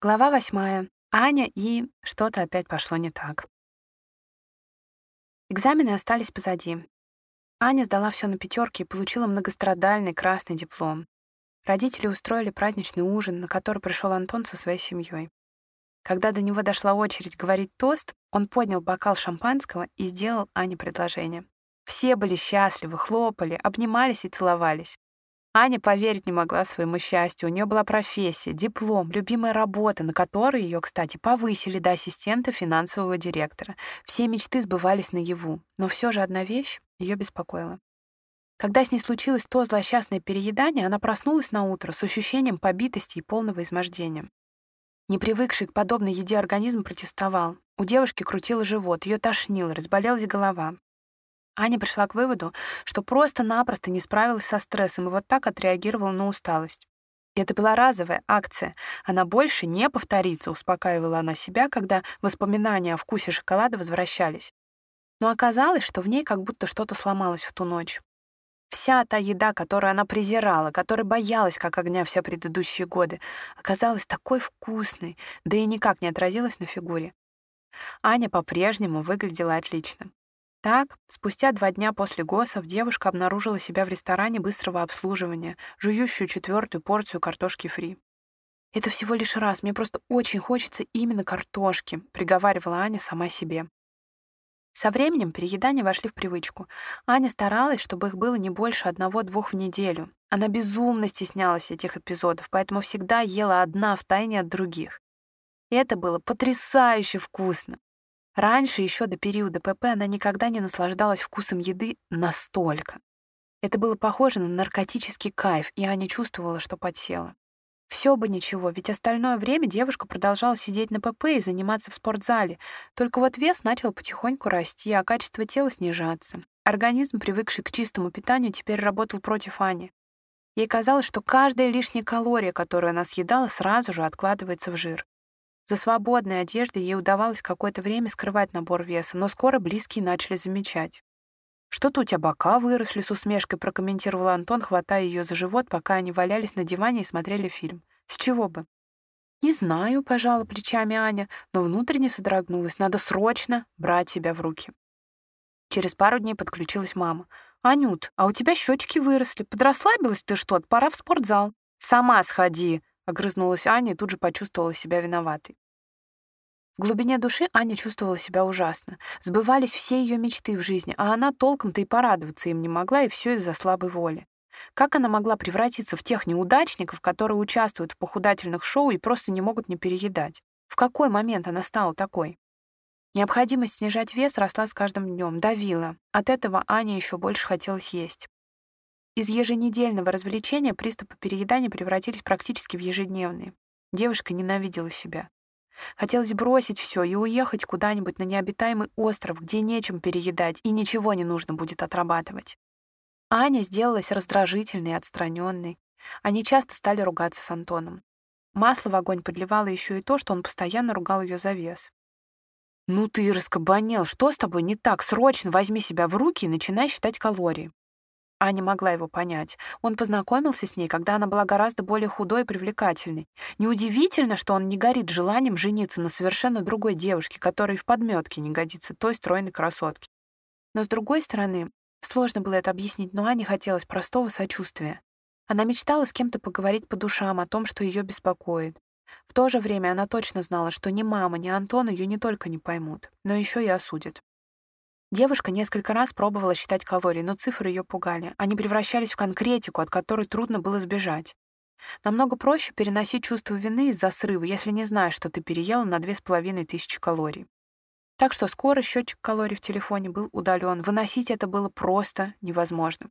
Глава восьмая. Аня и что-то опять пошло не так. Экзамены остались позади. Аня сдала все на пятерки и получила многострадальный красный диплом. Родители устроили праздничный ужин, на который пришел Антон со своей семьей. Когда до него дошла очередь говорить тост, он поднял бокал шампанского и сделал Ане предложение. Все были счастливы, хлопали, обнимались и целовались. Аня поверить не могла своему счастью. У нее была профессия, диплом, любимая работа, на которой ее, кстати, повысили до ассистента финансового директора. Все мечты сбывались наяву. Но все же одна вещь ее беспокоила. Когда с ней случилось то злосчастное переедание, она проснулась на утро с ощущением побитости и полного измождения. Не привыкший к подобной еде организм протестовал. У девушки крутило живот, ее тошнило, разболелась голова. Аня пришла к выводу, что просто-напросто не справилась со стрессом и вот так отреагировала на усталость. Это была разовая акция. Она больше не повторится, успокаивала она себя, когда воспоминания о вкусе шоколада возвращались. Но оказалось, что в ней как будто что-то сломалось в ту ночь. Вся та еда, которую она презирала, которой боялась как огня все предыдущие годы, оказалась такой вкусной, да и никак не отразилась на фигуре. Аня по-прежнему выглядела отлично. Так, спустя два дня после ГОСов девушка обнаружила себя в ресторане быстрого обслуживания, жующую четвертую порцию картошки фри. «Это всего лишь раз, мне просто очень хочется именно картошки», — приговаривала Аня сама себе. Со временем переедания вошли в привычку. Аня старалась, чтобы их было не больше одного-двух в неделю. Она безумно стеснялась этих эпизодов, поэтому всегда ела одна в тайне от других. И это было потрясающе вкусно. Раньше, еще до периода ПП, она никогда не наслаждалась вкусом еды настолько. Это было похоже на наркотический кайф, и Аня чувствовала, что подсела. Все бы ничего, ведь остальное время девушка продолжала сидеть на ПП и заниматься в спортзале. Только вот вес начал потихоньку расти, а качество тела снижаться. Организм, привыкший к чистому питанию, теперь работал против Ани. Ей казалось, что каждая лишняя калория, которую она съедала, сразу же откладывается в жир. За свободной одеждой ей удавалось какое-то время скрывать набор веса, но скоро близкие начали замечать. «Что-то у тебя бока выросли», — с усмешкой прокомментировал Антон, хватая ее за живот, пока они валялись на диване и смотрели фильм. «С чего бы?» «Не знаю», — пожала плечами Аня, но внутренне содрогнулась. «Надо срочно брать себя в руки». Через пару дней подключилась мама. «Анют, а у тебя щечки выросли. Подрасслабилась ты что? Пора в спортзал». «Сама сходи», Огрызнулась Аня и тут же почувствовала себя виноватой. В глубине души Аня чувствовала себя ужасно. Сбывались все ее мечты в жизни, а она толком-то и порадоваться им не могла, и все из-за слабой воли. Как она могла превратиться в тех неудачников, которые участвуют в похудательных шоу и просто не могут не переедать? В какой момент она стала такой? Необходимость снижать вес росла с каждым днем, давила. От этого Аня еще больше хотелось есть. Из еженедельного развлечения приступы переедания превратились практически в ежедневные. Девушка ненавидела себя. Хотелось бросить все и уехать куда-нибудь на необитаемый остров, где нечем переедать и ничего не нужно будет отрабатывать. Аня сделалась раздражительной и отстраненной. Они часто стали ругаться с Антоном. Масло в огонь подливало еще и то, что он постоянно ругал ее за вес. «Ну ты раскабанел, что с тобой не так? Срочно возьми себя в руки и начинай считать калории». Аня могла его понять. Он познакомился с ней, когда она была гораздо более худой и привлекательной. Неудивительно, что он не горит желанием жениться на совершенно другой девушке, которой в подметке не годится той стройной красотке. Но с другой стороны, сложно было это объяснить, но Ане хотелось простого сочувствия. Она мечтала с кем-то поговорить по душам о том, что ее беспокоит. В то же время она точно знала, что ни мама, ни Антон ее не только не поймут, но еще и осудят. Девушка несколько раз пробовала считать калории, но цифры ее пугали. Они превращались в конкретику, от которой трудно было сбежать. Намного проще переносить чувство вины из-за срыва, если не знаешь, что ты переела на две с половиной тысячи калорий. Так что скоро счетчик калорий в телефоне был удален. Выносить это было просто невозможно.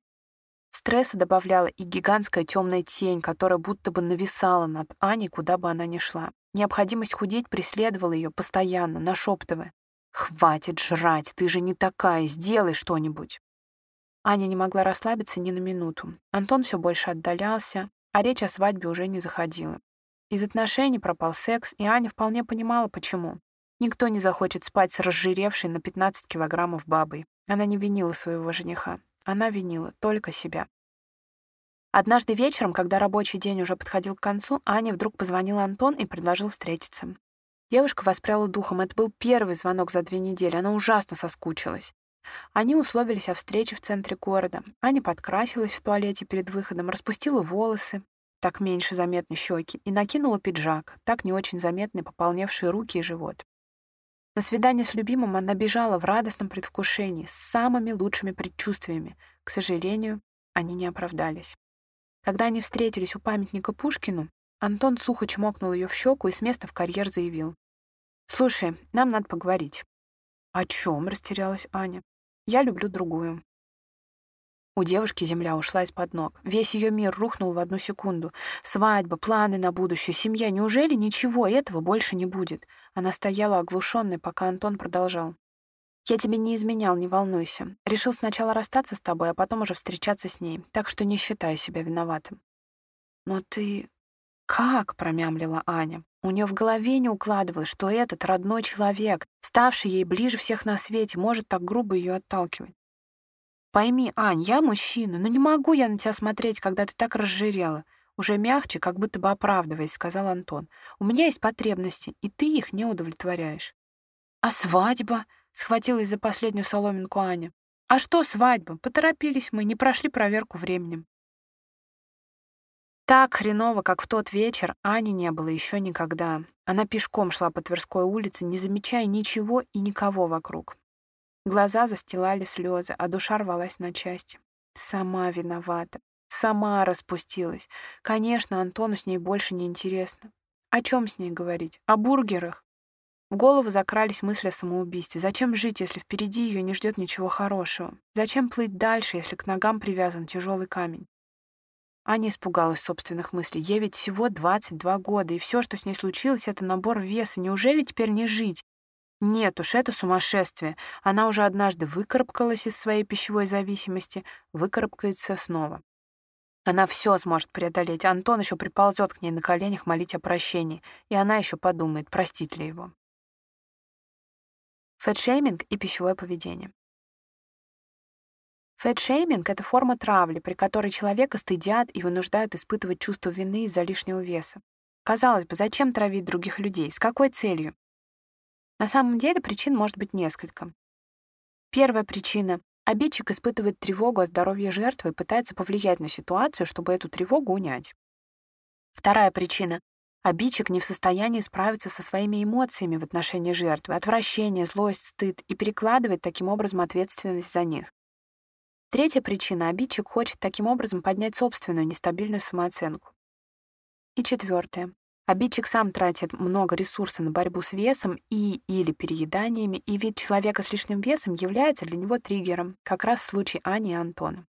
Стресса добавляла и гигантская темная тень, которая будто бы нависала над Аней, куда бы она ни шла. Необходимость худеть преследовала ее постоянно, нашептывая. «Хватит жрать, ты же не такая, сделай что-нибудь». Аня не могла расслабиться ни на минуту. Антон все больше отдалялся, а речь о свадьбе уже не заходила. Из отношений пропал секс, и Аня вполне понимала, почему. Никто не захочет спать с разжиревшей на 15 килограммов бабой. Она не винила своего жениха. Она винила только себя. Однажды вечером, когда рабочий день уже подходил к концу, Ане вдруг позвонил Антон и предложил встретиться. Девушка воспряла духом. Это был первый звонок за две недели. Она ужасно соскучилась. Они условились о встрече в центре города. Аня подкрасилась в туалете перед выходом, распустила волосы, так меньше заметны щеки, и накинула пиджак, так не очень заметны пополневшие руки и живот. На свидание с любимым она бежала в радостном предвкушении, с самыми лучшими предчувствиями. К сожалению, они не оправдались. Когда они встретились у памятника Пушкину, Антон сухо чмокнул ее в щеку и с места в карьер заявил. «Слушай, нам надо поговорить». «О чем?» — растерялась Аня. «Я люблю другую». У девушки земля ушла из-под ног. Весь ее мир рухнул в одну секунду. Свадьба, планы на будущее, семья. Неужели ничего этого больше не будет? Она стояла оглушенной, пока Антон продолжал. «Я тебе не изменял, не волнуйся. Решил сначала расстаться с тобой, а потом уже встречаться с ней, так что не считаю себя виноватым». «Но ты...» «Как?» — промямлила Аня. У нее в голове не укладывалось, что этот родной человек, ставший ей ближе всех на свете, может так грубо ее отталкивать. Пойми, Ань, я мужчина, но не могу я на тебя смотреть, когда ты так разжирела. Уже мягче, как будто бы оправдываясь, сказал Антон. У меня есть потребности, и ты их не удовлетворяешь. А свадьба? Схватилась за последнюю соломинку Аня. А что свадьба? Поторопились мы, не прошли проверку временем. Так хреново, как в тот вечер, Ани не было еще никогда. Она пешком шла по Тверской улице, не замечая ничего и никого вокруг. Глаза застилали слезы, а душа рвалась на части. Сама виновата. Сама распустилась. Конечно, Антону с ней больше не интересно. О чем с ней говорить? О бургерах? В голову закрались мысли о самоубийстве. Зачем жить, если впереди ее не ждет ничего хорошего? Зачем плыть дальше, если к ногам привязан тяжелый камень? Аня испугалась собственных мыслей. Ей ведь всего 22 года, и все, что с ней случилось, это набор веса. Неужели теперь не жить? Нет уж, это сумасшествие. Она уже однажды выкарабкалась из своей пищевой зависимости, выкарабкается снова. Она все сможет преодолеть. Антон еще приползет к ней на коленях молить о прощении, и она еще подумает, простит ли его. Фэтшейминг и пищевое поведение. Фэтшейминг — это форма травли, при которой человека стыдят и вынуждают испытывать чувство вины из-за лишнего веса. Казалось бы, зачем травить других людей? С какой целью? На самом деле причин может быть несколько. Первая причина — обидчик испытывает тревогу о здоровье жертвы и пытается повлиять на ситуацию, чтобы эту тревогу унять. Вторая причина — обидчик не в состоянии справиться со своими эмоциями в отношении жертвы, отвращение, злость, стыд, и перекладывает таким образом ответственность за них. Третья причина — обидчик хочет таким образом поднять собственную нестабильную самооценку. И четвертое Обидчик сам тратит много ресурса на борьбу с весом и или перееданиями, и вид человека с лишним весом является для него триггером, как раз в случае Ани и Антона.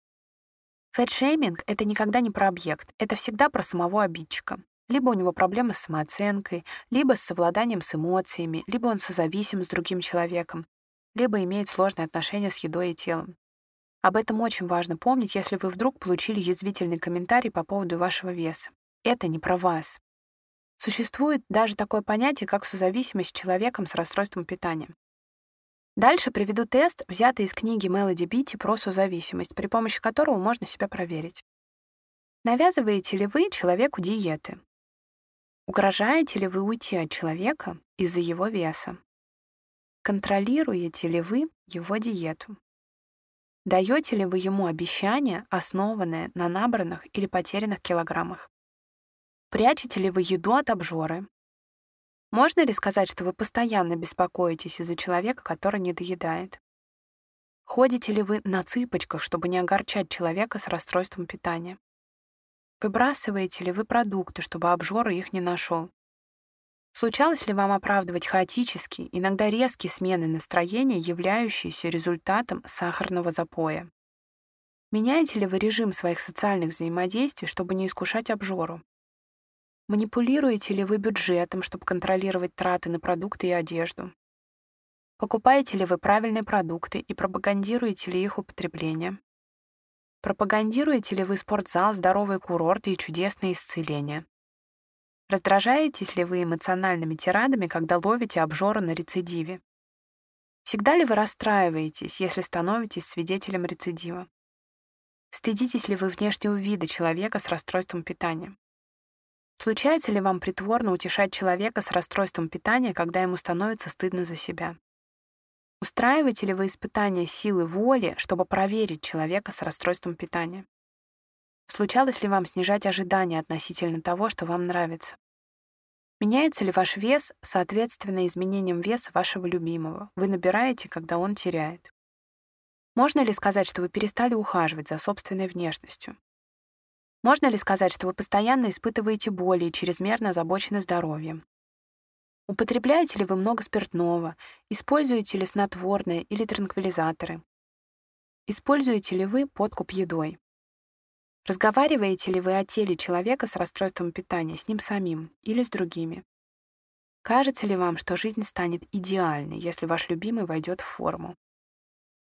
Фэтшейминг — это никогда не про объект, это всегда про самого обидчика. Либо у него проблемы с самооценкой, либо с совладанием с эмоциями, либо он созависим с другим человеком, либо имеет сложные отношения с едой и телом. Об этом очень важно помнить, если вы вдруг получили язвительный комментарий по поводу вашего веса. Это не про вас. Существует даже такое понятие, как созависимость с человеком с расстройством питания. Дальше приведу тест, взятый из книги Мелоди Бити про созависимость, при помощи которого можно себя проверить. Навязываете ли вы человеку диеты? Угрожаете ли вы уйти от человека из-за его веса? Контролируете ли вы его диету? Даете ли вы ему обещания, основанные на набранных или потерянных килограммах? Прячете ли вы еду от обжоры? Можно ли сказать, что вы постоянно беспокоитесь из-за человека, который не доедает? Ходите ли вы на цыпочках, чтобы не огорчать человека с расстройством питания? Выбрасываете ли вы продукты, чтобы обжора их не нашел? Случалось ли вам оправдывать хаотические, иногда резкие смены настроения, являющиеся результатом сахарного запоя? Меняете ли вы режим своих социальных взаимодействий, чтобы не искушать обжору? Манипулируете ли вы бюджетом, чтобы контролировать траты на продукты и одежду? Покупаете ли вы правильные продукты и пропагандируете ли их употребление? Пропагандируете ли вы спортзал, здоровые курорты и чудесные исцеления? Раздражаетесь ли вы эмоциональными тирадами, когда ловите обжору на рецидиве? Всегда ли вы расстраиваетесь, если становитесь свидетелем рецидива? Стыдитесь ли вы внешнего вида человека с расстройством питания? Случается ли вам притворно утешать человека с расстройством питания, когда ему становится стыдно за себя? Устраиваете ли вы испытания силы воли, чтобы проверить человека с расстройством питания? Случалось ли вам снижать ожидания относительно того, что вам нравится? Меняется ли ваш вес соответственно изменениям веса вашего любимого? Вы набираете, когда он теряет. Можно ли сказать, что вы перестали ухаживать за собственной внешностью? Можно ли сказать, что вы постоянно испытываете боли и чрезмерно озабочены здоровьем? Употребляете ли вы много спиртного? Используете ли снотворные или транквилизаторы? Используете ли вы подкуп едой? Разговариваете ли вы о теле человека с расстройством питания с ним самим или с другими? Кажется ли вам, что жизнь станет идеальной, если ваш любимый войдет в форму?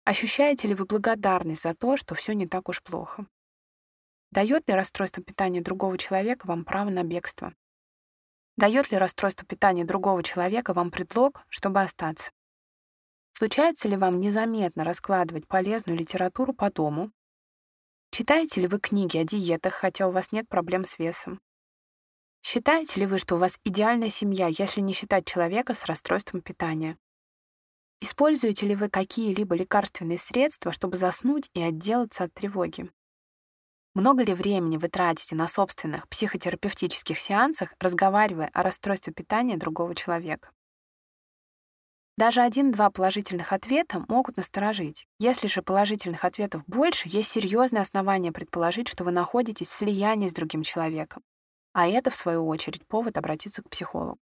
Ощущаете ли вы благодарность за то, что все не так уж плохо? Дает ли расстройство питания другого человека вам право на бегство? Дает ли расстройство питания другого человека вам предлог, чтобы остаться? Случается ли вам незаметно раскладывать полезную литературу по дому? Читаете ли вы книги о диетах, хотя у вас нет проблем с весом? Считаете ли вы, что у вас идеальная семья, если не считать человека с расстройством питания? Используете ли вы какие-либо лекарственные средства, чтобы заснуть и отделаться от тревоги? Много ли времени вы тратите на собственных психотерапевтических сеансах, разговаривая о расстройстве питания другого человека? Даже один-два положительных ответа могут насторожить. Если же положительных ответов больше, есть серьезные основания предположить, что вы находитесь в слиянии с другим человеком. А это, в свою очередь, повод обратиться к психологу.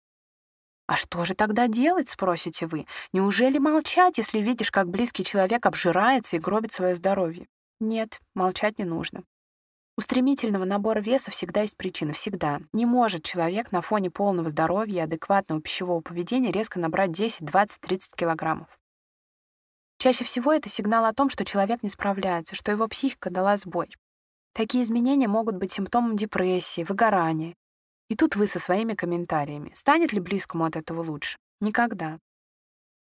«А что же тогда делать?» — спросите вы. «Неужели молчать, если видишь, как близкий человек обжирается и гробит свое здоровье?» Нет, молчать не нужно. У стремительного набора веса всегда есть причина, всегда. Не может человек на фоне полного здоровья и адекватного пищевого поведения резко набрать 10, 20, 30 килограммов. Чаще всего это сигнал о том, что человек не справляется, что его психика дала сбой. Такие изменения могут быть симптомом депрессии, выгорания, и тут вы со своими комментариями. Станет ли близкому от этого лучше? Никогда.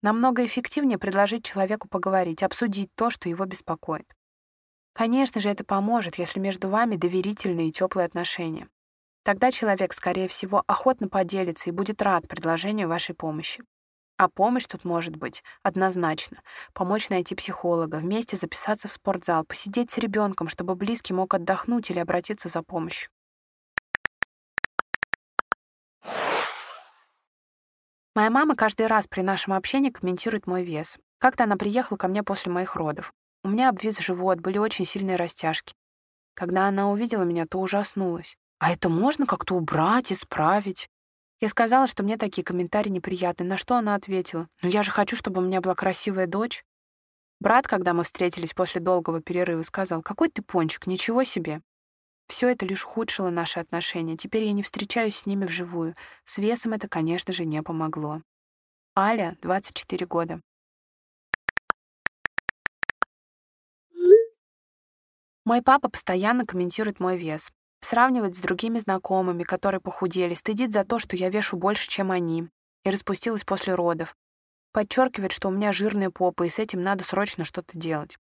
Намного эффективнее предложить человеку поговорить, обсудить то, что его беспокоит. Конечно же, это поможет, если между вами доверительные и теплые отношения. Тогда человек, скорее всего, охотно поделится и будет рад предложению вашей помощи. А помощь тут может быть однозначно. Помочь найти психолога, вместе записаться в спортзал, посидеть с ребенком, чтобы близкий мог отдохнуть или обратиться за помощью. Моя мама каждый раз при нашем общении комментирует мой вес. Как-то она приехала ко мне после моих родов. У меня обвис живот, были очень сильные растяжки. Когда она увидела меня, то ужаснулась. «А это можно как-то убрать, исправить?» Я сказала, что мне такие комментарии неприятны, на что она ответила. «Ну я же хочу, чтобы у меня была красивая дочь». Брат, когда мы встретились после долгого перерыва, сказал, «Какой ты пончик, ничего себе». Все это лишь ухудшило наши отношения. Теперь я не встречаюсь с ними вживую. С весом это, конечно же, не помогло. Аля, 24 года. Мой папа постоянно комментирует мой вес. Сравнивает с другими знакомыми, которые похудели, стыдит за то, что я вешу больше, чем они, и распустилась после родов. Подчеркивает, что у меня жирная попа, и с этим надо срочно что-то делать.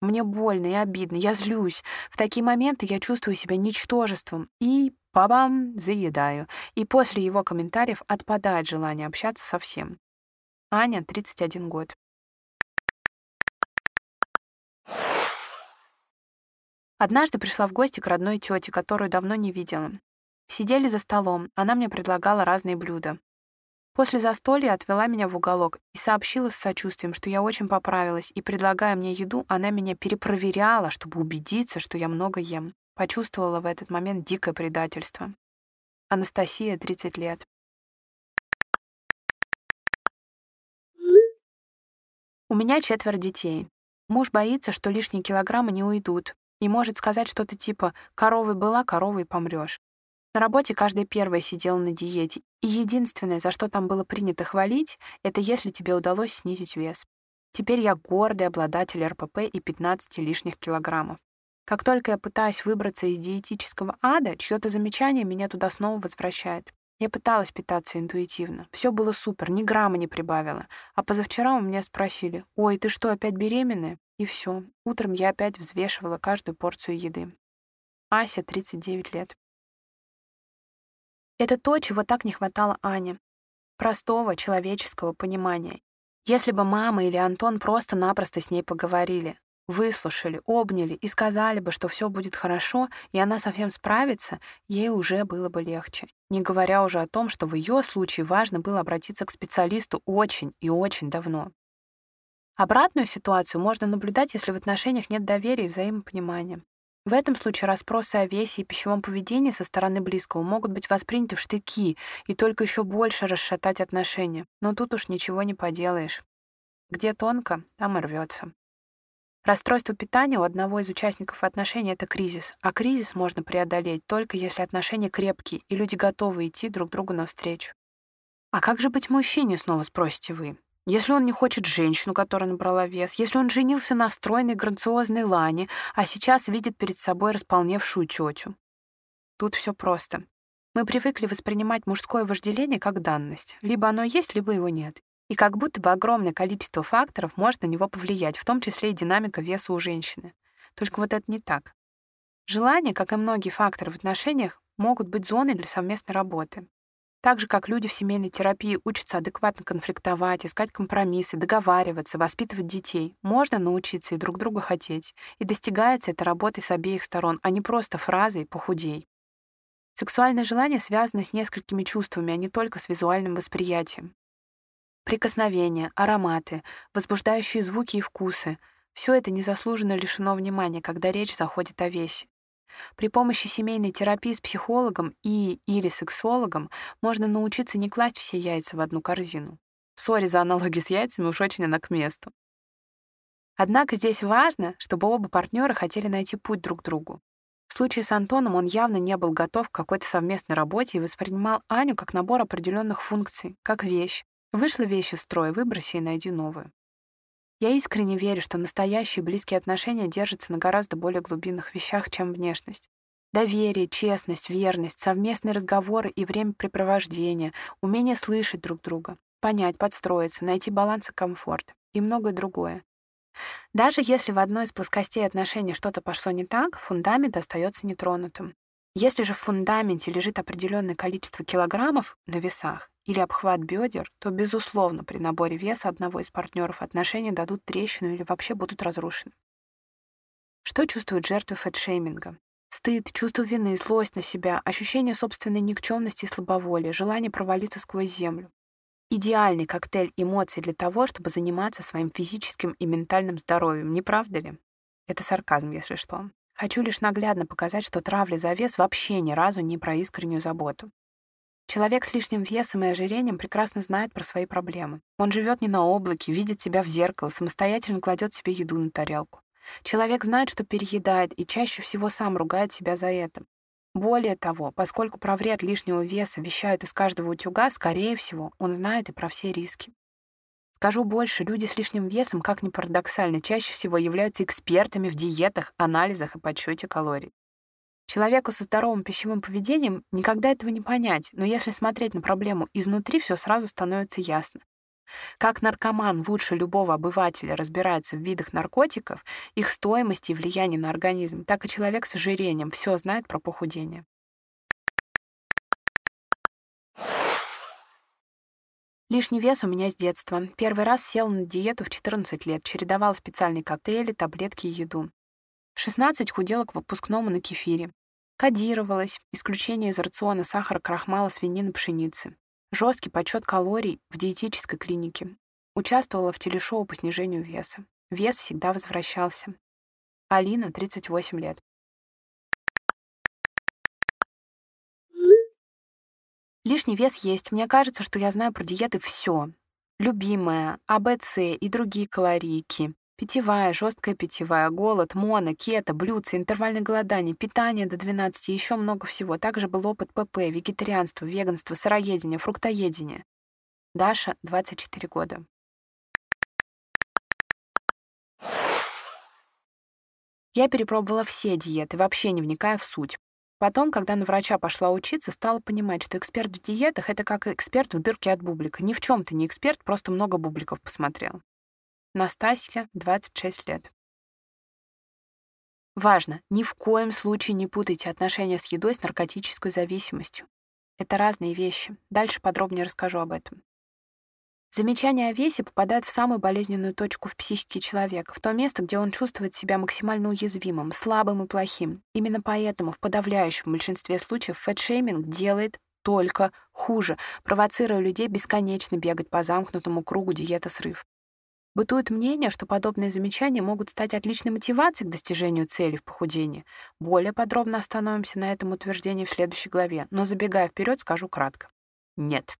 Мне больно и обидно, я злюсь. В такие моменты я чувствую себя ничтожеством и, па-бам, заедаю. И после его комментариев отпадает желание общаться совсем. Аня, 31 год. Однажды пришла в гости к родной тете, которую давно не видела. Сидели за столом, она мне предлагала разные блюда. После застолья отвела меня в уголок и сообщила с сочувствием, что я очень поправилась, и, предлагая мне еду, она меня перепроверяла, чтобы убедиться, что я много ем. Почувствовала в этот момент дикое предательство. Анастасия, 30 лет. У меня четверо детей. Муж боится, что лишние килограммы не уйдут, и может сказать что-то типа «коровой была, коровой помрёшь». На работе каждая первая сидела на диете, и единственное, за что там было принято хвалить, это если тебе удалось снизить вес. Теперь я гордый обладатель РПП и 15 лишних килограммов. Как только я пытаюсь выбраться из диетического ада, чьё-то замечание меня туда снова возвращает. Я пыталась питаться интуитивно. Все было супер, ни грамма не прибавила. А позавчера у меня спросили, «Ой, ты что, опять беременная?» И все. Утром я опять взвешивала каждую порцию еды. Ася, 39 лет. Это то, чего так не хватало Ане. Простого человеческого понимания. Если бы мама или Антон просто-напросто с ней поговорили, выслушали, обняли и сказали бы, что все будет хорошо, и она совсем справится, ей уже было бы легче. Не говоря уже о том, что в ее случае важно было обратиться к специалисту очень и очень давно. Обратную ситуацию можно наблюдать, если в отношениях нет доверия и взаимопонимания. В этом случае расспросы о весе и пищевом поведении со стороны близкого могут быть восприняты в штыки и только еще больше расшатать отношения. Но тут уж ничего не поделаешь. Где тонко, там и рвется. Расстройство питания у одного из участников отношений — это кризис, а кризис можно преодолеть только если отношения крепкие и люди готовы идти друг другу навстречу. А как же быть мужчине, снова спросите вы? Если он не хочет женщину, которая набрала вес, если он женился на стройной, грациозной Лане, а сейчас видит перед собой располневшую тетю. Тут все просто. Мы привыкли воспринимать мужское вожделение как данность. Либо оно есть, либо его нет. И как будто бы огромное количество факторов может на него повлиять, в том числе и динамика веса у женщины. Только вот это не так. Желания, как и многие факторы в отношениях, могут быть зоной для совместной работы. Так же, как люди в семейной терапии учатся адекватно конфликтовать, искать компромиссы, договариваться, воспитывать детей, можно научиться и друг друга хотеть. И достигается это работой с обеих сторон, а не просто фразой «похудей». Сексуальное желание связано с несколькими чувствами, а не только с визуальным восприятием. Прикосновения, ароматы, возбуждающие звуки и вкусы — все это незаслуженно лишено внимания, когда речь заходит о весе. При помощи семейной терапии с психологом и или сексологом можно научиться не класть все яйца в одну корзину. Сори за аналогию с яйцами, уж очень она к месту. Однако здесь важно, чтобы оба партнера хотели найти путь друг к другу. В случае с Антоном он явно не был готов к какой-то совместной работе и воспринимал Аню как набор определенных функций, как вещь, Вышла вещь из строя, выброси и найди новую. Я искренне верю, что настоящие близкие отношения держатся на гораздо более глубинных вещах, чем внешность. Доверие, честность, верность, совместные разговоры и времяпрепровождение, умение слышать друг друга, понять, подстроиться, найти баланс и комфорт и многое другое. Даже если в одной из плоскостей отношений что-то пошло не так, фундамент остается нетронутым. Если же в фундаменте лежит определенное количество килограммов на весах или обхват бедер, то, безусловно, при наборе веса одного из партнеров отношения дадут трещину или вообще будут разрушены. Что чувствуют жертвы фэтшейминга? Стыд, чувство вины, злость на себя, ощущение собственной никчемности и слабоволия, желание провалиться сквозь землю. Идеальный коктейль эмоций для того, чтобы заниматься своим физическим и ментальным здоровьем, не правда ли? Это сарказм, если что. Хочу лишь наглядно показать, что травля за вес вообще ни разу не про искреннюю заботу. Человек с лишним весом и ожирением прекрасно знает про свои проблемы. Он живет не на облаке, видит себя в зеркало, самостоятельно кладет себе еду на тарелку. Человек знает, что переедает, и чаще всего сам ругает себя за это. Более того, поскольку про вред лишнего веса вещают из каждого утюга, скорее всего, он знает и про все риски. Скажу больше, люди с лишним весом, как ни парадоксально, чаще всего являются экспертами в диетах, анализах и подсчете калорий. Человеку со здоровым пищевым поведением никогда этого не понять, но если смотреть на проблему изнутри, все сразу становится ясно. Как наркоман лучше любого обывателя разбирается в видах наркотиков, их стоимости и влиянии на организм, так и человек с ожирением все знает про похудение. Лишний вес у меня с детства. Первый раз сел на диету в 14 лет, чередовал специальные коктейли, таблетки и еду. В 16 худела к выпускному на кефире. Кодировалось, исключение из рациона сахара, крахмала, свинины, пшеницы. Жесткий подсчет калорий в диетической клинике. Участвовала в телешоу по снижению веса. Вес всегда возвращался. Алина, 38 лет. Лишний вес есть. Мне кажется, что я знаю про диеты все. Любимая, АБЦ и другие калорийки. Питьевая, жесткая питьевая, голод, моно, кето, блюдце, интервальное голодание, питание до 12 и еще много всего. Также был опыт ПП, вегетарианство, веганство, сыроедение, фруктоедение. Даша, 24 года. Я перепробовала все диеты, вообще не вникая в суть. Потом, когда на врача пошла учиться, стала понимать, что эксперт в диетах — это как эксперт в дырке от бублика. Ни в чем ты не эксперт, просто много бубликов посмотрел. Настасья, 26 лет. Важно, ни в коем случае не путайте отношения с едой с наркотической зависимостью. Это разные вещи. Дальше подробнее расскажу об этом. Замечания о весе попадают в самую болезненную точку в психике человека, в то место, где он чувствует себя максимально уязвимым, слабым и плохим. Именно поэтому в подавляющем большинстве случаев фэтшейминг делает только хуже, провоцируя людей бесконечно бегать по замкнутому кругу диета-срыв. Бытует мнение, что подобные замечания могут стать отличной мотивацией к достижению цели в похудении. Более подробно остановимся на этом утверждении в следующей главе, но забегая вперед, скажу кратко. Нет.